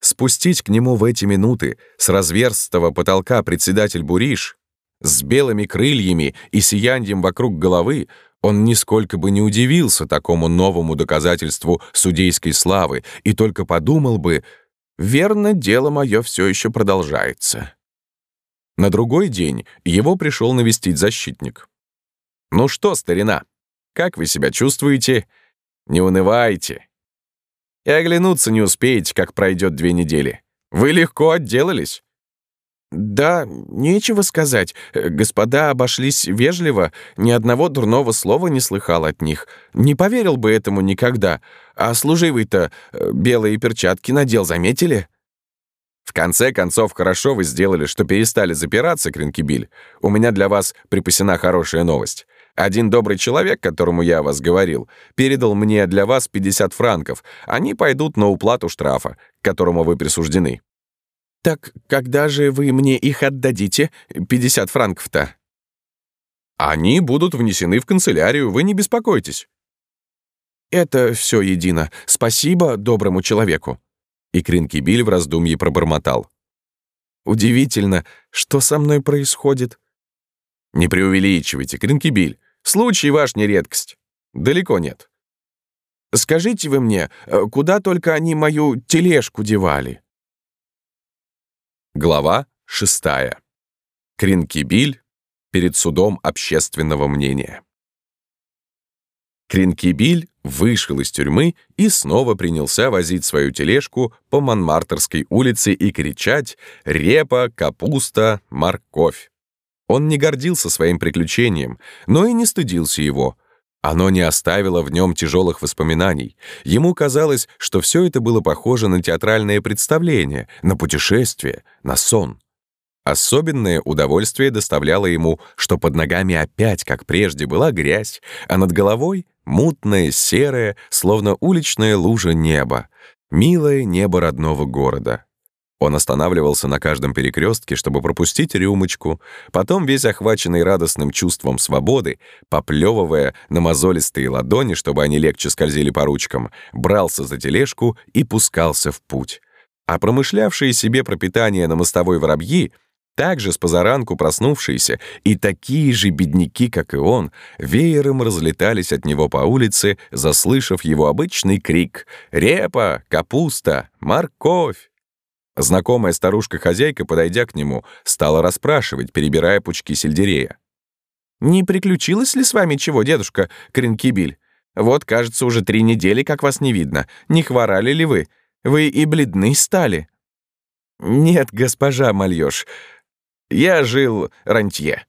Спустить к нему в эти минуты с разверстого потолка председатель Буриш с белыми крыльями и сиянием вокруг головы, он нисколько бы не удивился такому новому доказательству судейской славы и только подумал бы «Верно, дело мое все еще продолжается». На другой день его пришел навестить защитник. «Ну что, старина, как вы себя чувствуете? Не унывайте. И оглянуться не успеете, как пройдет две недели. Вы легко отделались». «Да, нечего сказать. Господа обошлись вежливо, ни одного дурного слова не слыхал от них. Не поверил бы этому никогда. А служивый-то э, белые перчатки надел, заметили?» «В конце концов, хорошо вы сделали, что перестали запираться, Кринкибиль. У меня для вас припасена хорошая новость. Один добрый человек, которому я о вас говорил, передал мне для вас 50 франков. Они пойдут на уплату штрафа, к которому вы присуждены». «Так когда же вы мне их отдадите, 50 франков-то?» «Они будут внесены в канцелярию, вы не беспокойтесь». «Это все едино. Спасибо доброму человеку». И Кринкибиль в раздумье пробормотал. «Удивительно, что со мной происходит?» «Не преувеличивайте, Кринкибиль. Случай ваш не редкость. Далеко нет. Скажите вы мне, э, куда только они мою тележку девали?» Глава шестая. Кринкибиль перед судом общественного мнения. Кринкибиль вышел из тюрьмы и снова принялся возить свою тележку по Монмартерской улице и кричать «Репа, капуста, морковь». Он не гордился своим приключением, но и не стыдился его. Оно не оставило в нем тяжелых воспоминаний. Ему казалось, что все это было похоже на театральное представление, на путешествие, на сон. Особенное удовольствие доставляло ему, что под ногами опять, как прежде, была грязь, а над головой — мутное, серое, словно уличная лужа неба, милое небо родного города. Он останавливался на каждом перекрестке, чтобы пропустить рюмочку, потом, весь охваченный радостным чувством свободы, поплевывая на мозолистые ладони, чтобы они легче скользили по ручкам, брался за тележку и пускался в путь. А промышлявшие себе пропитание на мостовой воробьи — также с позаранку проснувшиеся, и такие же бедняки, как и он, веером разлетались от него по улице, заслышав его обычный крик «Репа! Капуста! Морковь!». Знакомая старушка-хозяйка, подойдя к нему, стала расспрашивать, перебирая пучки сельдерея. «Не приключилось ли с вами чего, дедушка Кринкибиль? Вот, кажется, уже три недели, как вас не видно. Не хворали ли вы? Вы и бледны стали». «Нет, госпожа Мальёш, я жил рантье.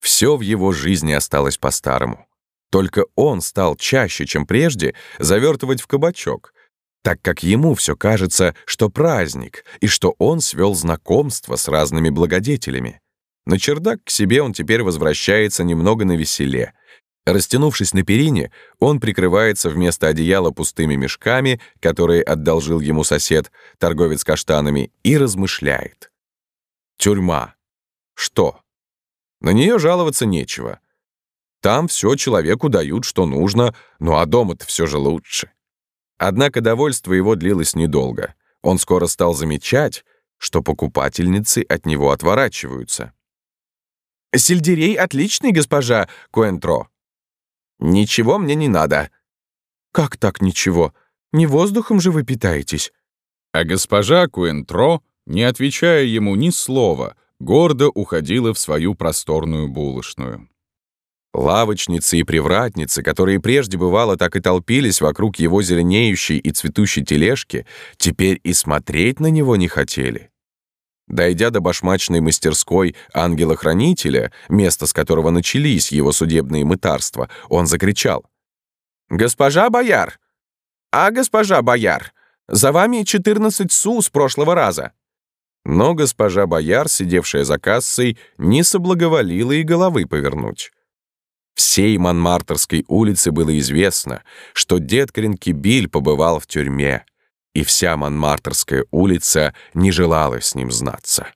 Все в его жизни осталось по-старому. Только он стал чаще, чем прежде, завертывать в кабачок, так как ему все кажется, что праздник, и что он свел знакомство с разными благодетелями. На чердак к себе он теперь возвращается немного на веселе. Растянувшись на перине, он прикрывается вместо одеяла пустыми мешками, которые одолжил ему сосед, торговец каштанами, и размышляет. Тюрьма. Что? На нее жаловаться нечего. Там все человеку дают, что нужно, ну а дома-то все же лучше. Однако довольство его длилось недолго. Он скоро стал замечать, что покупательницы от него отворачиваются. «Сельдерей отличный, госпожа Куэнтро». «Ничего мне не надо». «Как так ничего? Не воздухом же вы питаетесь?» А госпожа Куэнтро не отвечая ему ни слова, гордо уходила в свою просторную булочную. Лавочницы и привратницы, которые прежде бывало так и толпились вокруг его зеленеющей и цветущей тележки, теперь и смотреть на него не хотели. Дойдя до башмачной мастерской ангела-хранителя, место с которого начались его судебные мытарства, он закричал. «Госпожа Бояр! А, госпожа Бояр, за вами 14 су с прошлого раза!» Но госпожа Бояр, сидевшая за кассой, не соблаговолила и головы повернуть. Всей Монмартерской улице было известно, что дед Кринкибиль побывал в тюрьме, и вся Монмартерская улица не желала с ним знаться.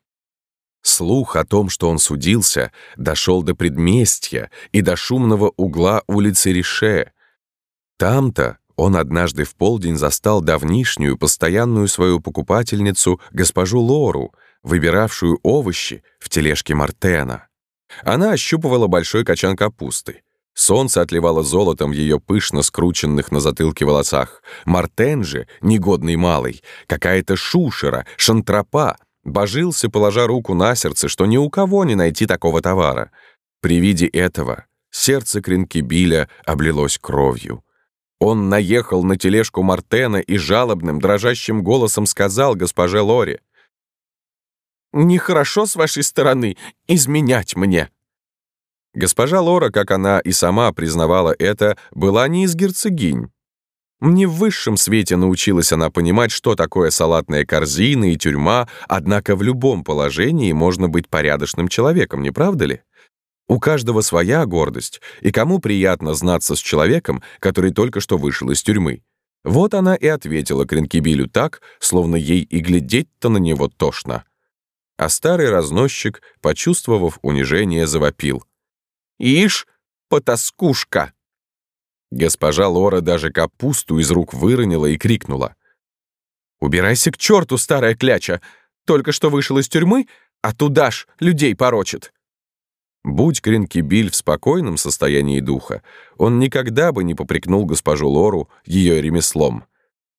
Слух о том, что он судился, дошел до предместья и до шумного угла улицы Рише. Там-то он однажды в полдень застал давнишнюю, постоянную свою покупательницу, госпожу Лору, выбиравшую овощи в тележке Мартена. Она ощупывала большой качан капусты. Солнце отливало золотом в ее пышно скрученных на затылке волосах. Мартен же, негодный малый, какая-то шушера, шантропа, божился, положа руку на сердце, что ни у кого не найти такого товара. При виде этого сердце Кринкибиля облилось кровью. Он наехал на тележку Мартена и жалобным, дрожащим голосом сказал госпоже Лоре. «Нехорошо с вашей стороны изменять мне». Госпожа Лора, как она и сама признавала это, была не из герцогинь. Не в высшем свете научилась она понимать, что такое салатная корзина и тюрьма, однако в любом положении можно быть порядочным человеком, не правда ли? У каждого своя гордость, и кому приятно знаться с человеком, который только что вышел из тюрьмы. Вот она и ответила Кренкибилю так, словно ей и глядеть-то на него тошно. А старый разносчик, почувствовав унижение, завопил. «Ишь, потаскушка!» Госпожа Лора даже капусту из рук выронила и крикнула. «Убирайся к черту, старая кляча! Только что вышел из тюрьмы, а туда ж людей порочит!» Будь Кринкибиль в спокойном состоянии духа, он никогда бы не попрекнул госпожу Лору ее ремеслом.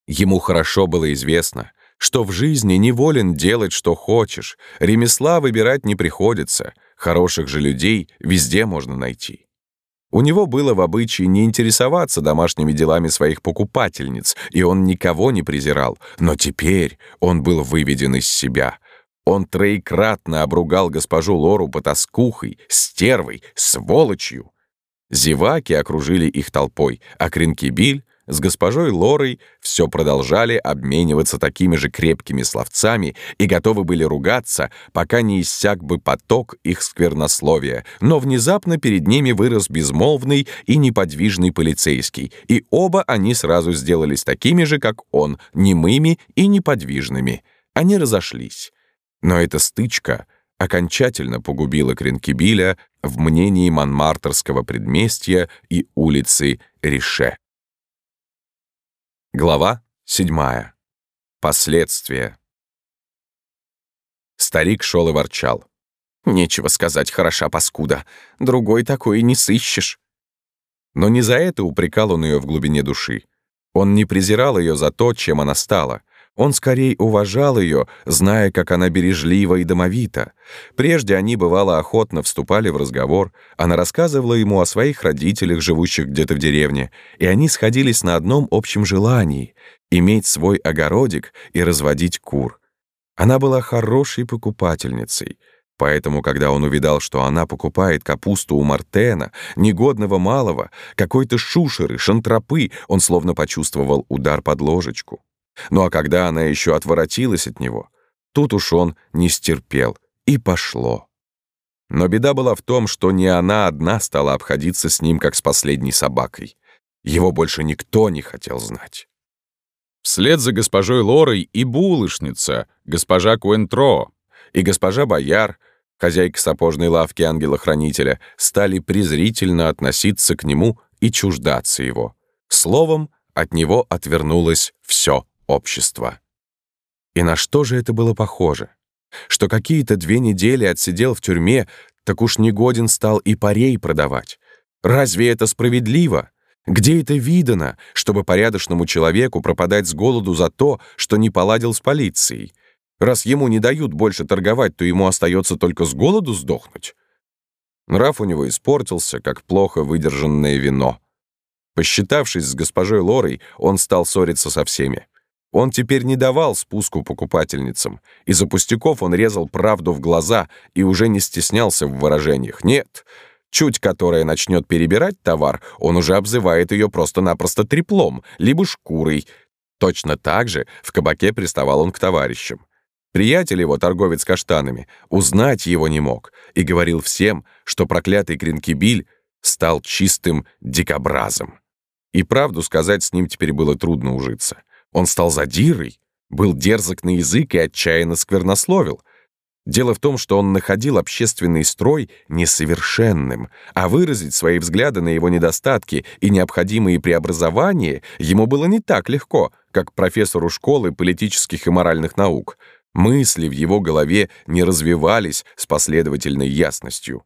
Ему хорошо было известно, что в жизни неволен делать, что хочешь, ремесла выбирать не приходится, хороших же людей везде можно найти. У него было в обычае не интересоваться домашними делами своих покупательниц, и он никого не презирал, но теперь он был выведен из себя. Он троекратно обругал госпожу Лору потаскухой, стервой, сволочью. Зеваки окружили их толпой, а Кринкибиль с госпожой Лорой все продолжали обмениваться такими же крепкими словцами и готовы были ругаться, пока не иссяк бы поток их сквернословия. Но внезапно перед ними вырос безмолвный и неподвижный полицейский, и оба они сразу сделались такими же, как он, немыми и неподвижными. Они разошлись. Но эта стычка окончательно погубила Кренкебиля в мнении Монмартерского предместья и улицы Рише. Глава 7. Последствия. Старик шел и ворчал. «Нечего сказать, хороша паскуда. Другой такой не сыщешь». Но не за это упрекал он ее в глубине души. Он не презирал ее за то, чем она стала — он скорее уважал ее, зная, как она бережлива и домовита. Прежде они, бывало, охотно вступали в разговор, она рассказывала ему о своих родителях, живущих где-то в деревне, и они сходились на одном общем желании — иметь свой огородик и разводить кур. Она была хорошей покупательницей — Поэтому, когда он увидал, что она покупает капусту у Мартена, негодного малого, какой-то шушеры, шантропы, он словно почувствовал удар под ложечку. Ну а когда она еще отворотилась от него, тут уж он не стерпел, и пошло. Но беда была в том, что не она одна стала обходиться с ним, как с последней собакой. Его больше никто не хотел знать. Вслед за госпожой Лорой и булочница, госпожа Куэнтро, и госпожа Бояр, хозяйка сапожной лавки ангела-хранителя, стали презрительно относиться к нему и чуждаться его. Словом, от него отвернулось все общества. И на что же это было похоже? Что какие-то две недели отсидел в тюрьме, так уж негоден стал и парей продавать. Разве это справедливо? Где это видано, чтобы порядочному человеку пропадать с голоду за то, что не поладил с полицией? Раз ему не дают больше торговать, то ему остается только с голоду сдохнуть. Нрав у него испортился, как плохо выдержанное вино. Посчитавшись с госпожой Лорой, он стал ссориться со всеми. Он теперь не давал спуску покупательницам. Из-за пустяков он резал правду в глаза и уже не стеснялся в выражениях. Нет, чуть которая начнет перебирать товар, он уже обзывает ее просто-напросто треплом, либо шкурой. Точно так же в кабаке приставал он к товарищам. Приятель его, торговец каштанами, узнать его не мог и говорил всем, что проклятый Кринкибиль стал чистым дикобразом. И правду сказать с ним теперь было трудно ужиться. Он стал задирой, был дерзок на язык и отчаянно сквернословил. Дело в том, что он находил общественный строй несовершенным, а выразить свои взгляды на его недостатки и необходимые преобразования ему было не так легко, как профессору школы политических и моральных наук. Мысли в его голове не развивались с последовательной ясностью.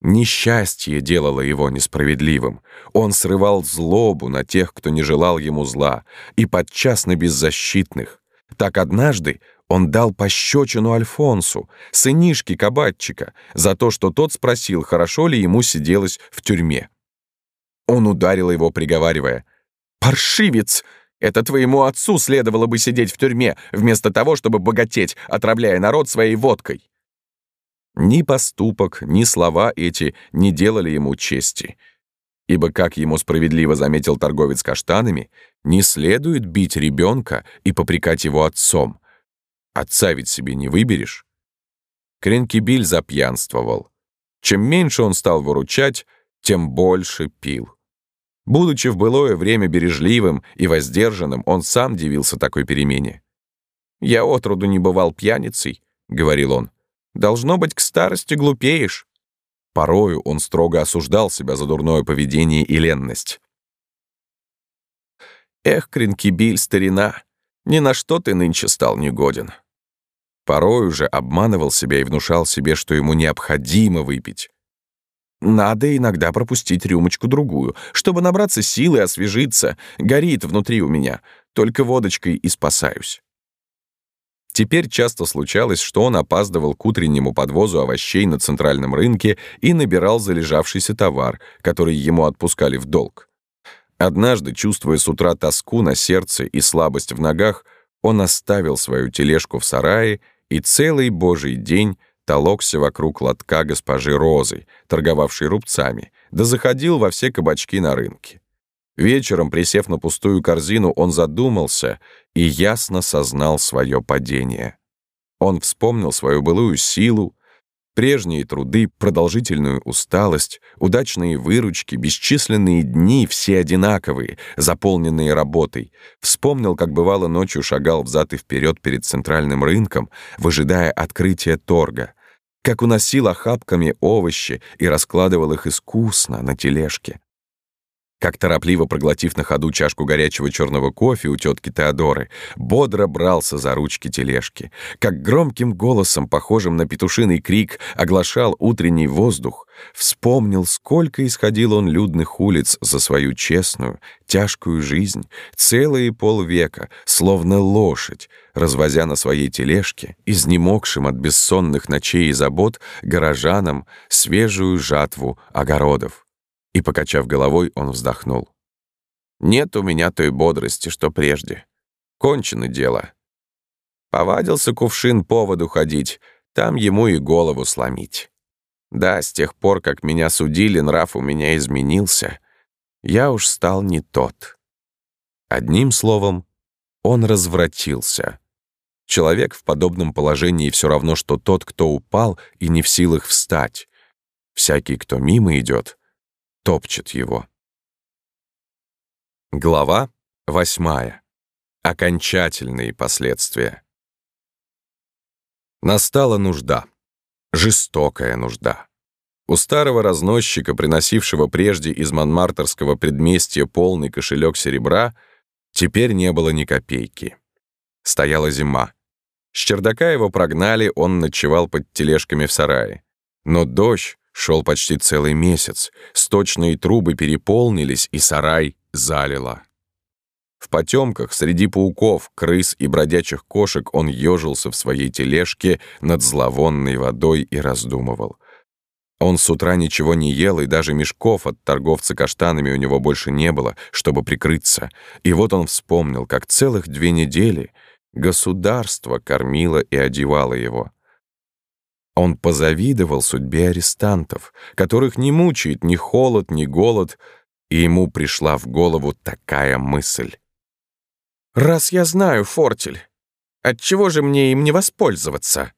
Несчастье делало его несправедливым. Он срывал злобу на тех, кто не желал ему зла, и подчас на беззащитных. Так однажды он дал пощечину Альфонсу, сынишке кабатчика, за то, что тот спросил, хорошо ли ему сиделось в тюрьме. Он ударил его, приговаривая, «Паршивец! Это твоему отцу следовало бы сидеть в тюрьме, вместо того, чтобы богатеть, отравляя народ своей водкой». Ни поступок, ни слова эти не делали ему чести. Ибо, как ему справедливо заметил торговец каштанами, не следует бить ребенка и попрекать его отцом. Отца ведь себе не выберешь. Кренкибиль запьянствовал. Чем меньше он стал выручать, тем больше пил. Будучи в былое время бережливым и воздержанным, он сам дивился такой перемене. «Я отроду не бывал пьяницей», — говорил он. Должно быть, к старости глупеешь». Порою он строго осуждал себя за дурное поведение и ленность. «Эх, Кринкибиль, старина, ни на что ты нынче стал негоден». Порою же обманывал себя и внушал себе, что ему необходимо выпить. Надо иногда пропустить рюмочку-другую, чтобы набраться силы освежиться. Горит внутри у меня. Только водочкой и спасаюсь. Теперь часто случалось, что он опаздывал к утреннему подвозу овощей на центральном рынке и набирал залежавшийся товар, который ему отпускали в долг. Однажды, чувствуя с утра тоску на сердце и слабость в ногах, он оставил свою тележку в сарае и целый божий день толокся вокруг лотка госпожи Розы, торговавшей рубцами, да заходил во все кабачки на рынке. Вечером, присев на пустую корзину, он задумался и ясно сознал свое падение. Он вспомнил свою былую силу, Прежние труды, продолжительную усталость, удачные выручки, бесчисленные дни, все одинаковые, заполненные работой. Вспомнил, как бывало ночью шагал взад и вперед перед центральным рынком, выжидая открытия торга. Как уносил охапками овощи и раскладывал их искусно на тележке как торопливо проглотив на ходу чашку горячего черного кофе у тетки Теодоры, бодро брался за ручки тележки, как громким голосом, похожим на петушиный крик, оглашал утренний воздух, вспомнил, сколько исходил он людных улиц за свою честную, тяжкую жизнь, целые полвека, словно лошадь, развозя на своей тележке, изнемогшим от бессонных ночей и забот, горожанам свежую жатву огородов. И, покачав головой, он вздохнул. «Нет у меня той бодрости, что прежде. Кончено дело. Повадился кувшин поводу ходить, там ему и голову сломить. Да, с тех пор, как меня судили, нрав у меня изменился. Я уж стал не тот». Одним словом, он развратился. Человек в подобном положении все равно, что тот, кто упал и не в силах встать. Всякий, кто мимо идет, топчет его. Глава восьмая. Окончательные последствия. Настала нужда. Жестокая нужда. У старого разносчика, приносившего прежде из Монмартерского предместья полный кошелек серебра, теперь не было ни копейки. Стояла зима. С чердака его прогнали, он ночевал под тележками в сарае. Но дождь, Шел почти целый месяц, сточные трубы переполнились, и сарай залило. В потемках среди пауков, крыс и бродячих кошек он ежился в своей тележке над зловонной водой и раздумывал. Он с утра ничего не ел, и даже мешков от торговца каштанами у него больше не было, чтобы прикрыться. И вот он вспомнил, как целых две недели государство кормило и одевало его. Он позавидовал судьбе арестантов, которых не мучает ни холод, ни голод, и ему пришла в голову такая мысль. «Раз я знаю фортель, отчего же мне им не воспользоваться?»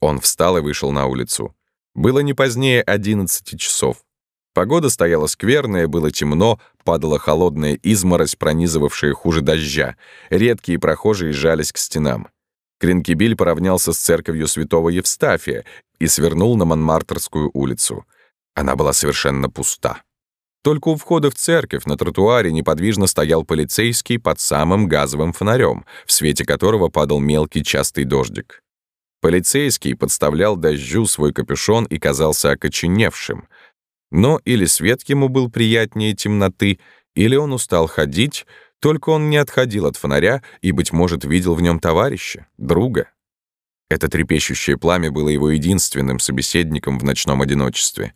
Он встал и вышел на улицу. Было не позднее одиннадцати часов. Погода стояла скверная, было темно, падала холодная изморозь, пронизывавшая хуже дождя. Редкие прохожие жались к стенам. Кринкебиль поравнялся с церковью святого Евстафия и свернул на Монмартерскую улицу. Она была совершенно пуста. Только у входа в церковь на тротуаре неподвижно стоял полицейский под самым газовым фонарем, в свете которого падал мелкий частый дождик. Полицейский подставлял дождю свой капюшон и казался окоченевшим. Но или свет ему был приятнее темноты, или он устал ходить, только он не отходил от фонаря и, быть может, видел в нем товарища, друга. Это трепещущее пламя было его единственным собеседником в ночном одиночестве.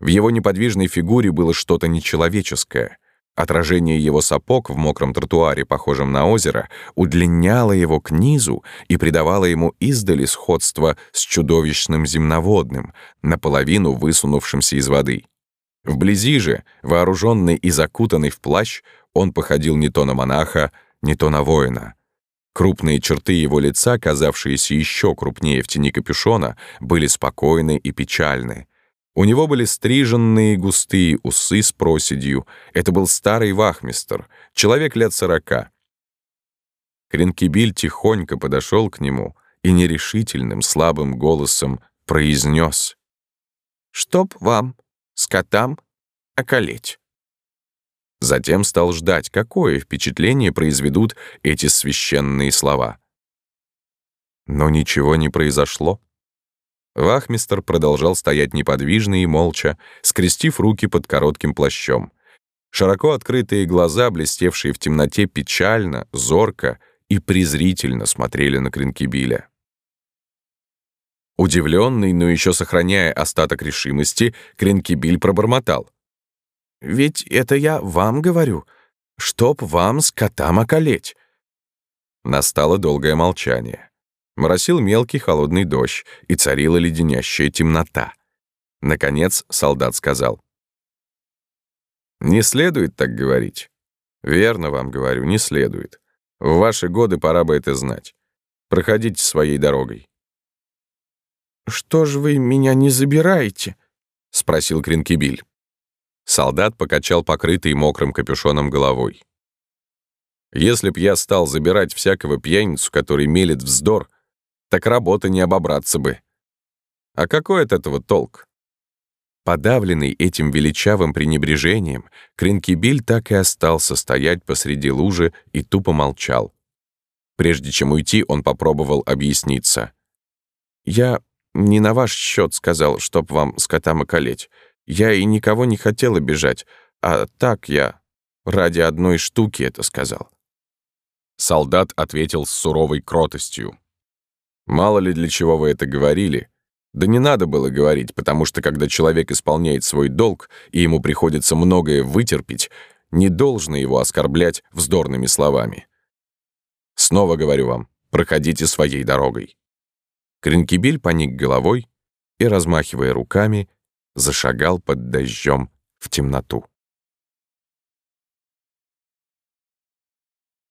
В его неподвижной фигуре было что-то нечеловеческое. Отражение его сапог в мокром тротуаре, похожем на озеро, удлиняло его к низу и придавало ему издали сходство с чудовищным земноводным, наполовину высунувшимся из воды. Вблизи же, вооруженный и закутанный в плащ, он походил не то на монаха, не то на воина. Крупные черты его лица, казавшиеся еще крупнее в тени капюшона, были спокойны и печальны. У него были стриженные густые усы с проседью. Это был старый вахмистр, человек лет сорока. Кренкибиль тихонько подошел к нему и нерешительным слабым голосом произнес «Чтоб вам, скотам, околеть». Затем стал ждать, какое впечатление произведут эти священные слова. Но ничего не произошло. Вахмистер продолжал стоять неподвижно и молча, скрестив руки под коротким плащом. Широко открытые глаза, блестевшие в темноте печально, зорко и презрительно смотрели на Кринкибиля. Удивленный, но еще сохраняя остаток решимости, Кринкибиль пробормотал. «Ведь это я вам говорю, чтоб вам скотам околеть». Настало долгое молчание. Моросил мелкий холодный дождь, и царила леденящая темнота. Наконец солдат сказал. «Не следует так говорить. Верно вам говорю, не следует. В ваши годы пора бы это знать. Проходите своей дорогой». «Что ж вы меня не забираете?» — спросил Кринкибиль. Солдат покачал покрытый мокрым капюшоном головой. «Если б я стал забирать всякого пьяницу, который мелет вздор, так работа не обобраться бы. А какой от этого толк?» Подавленный этим величавым пренебрежением, Кринкибиль так и остался стоять посреди лужи и тупо молчал. Прежде чем уйти, он попробовал объясниться. «Я не на ваш счет сказал, чтоб вам скотам околеть. Я и никого не хотел обижать, а так я ради одной штуки это сказал». Солдат ответил с суровой кротостью. «Мало ли для чего вы это говорили, да не надо было говорить, потому что когда человек исполняет свой долг, и ему приходится многое вытерпеть, не должно его оскорблять вздорными словами. Снова говорю вам, проходите своей дорогой. Кринкибель поник головой и, размахивая руками, зашагал под дождем в темноту.